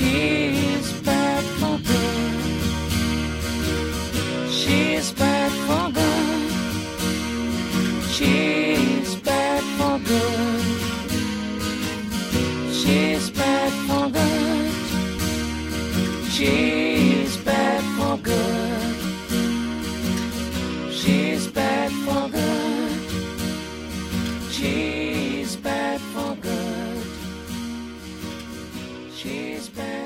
She's back for good. She's back for good. She's back for good. She's back for good. She's She's back.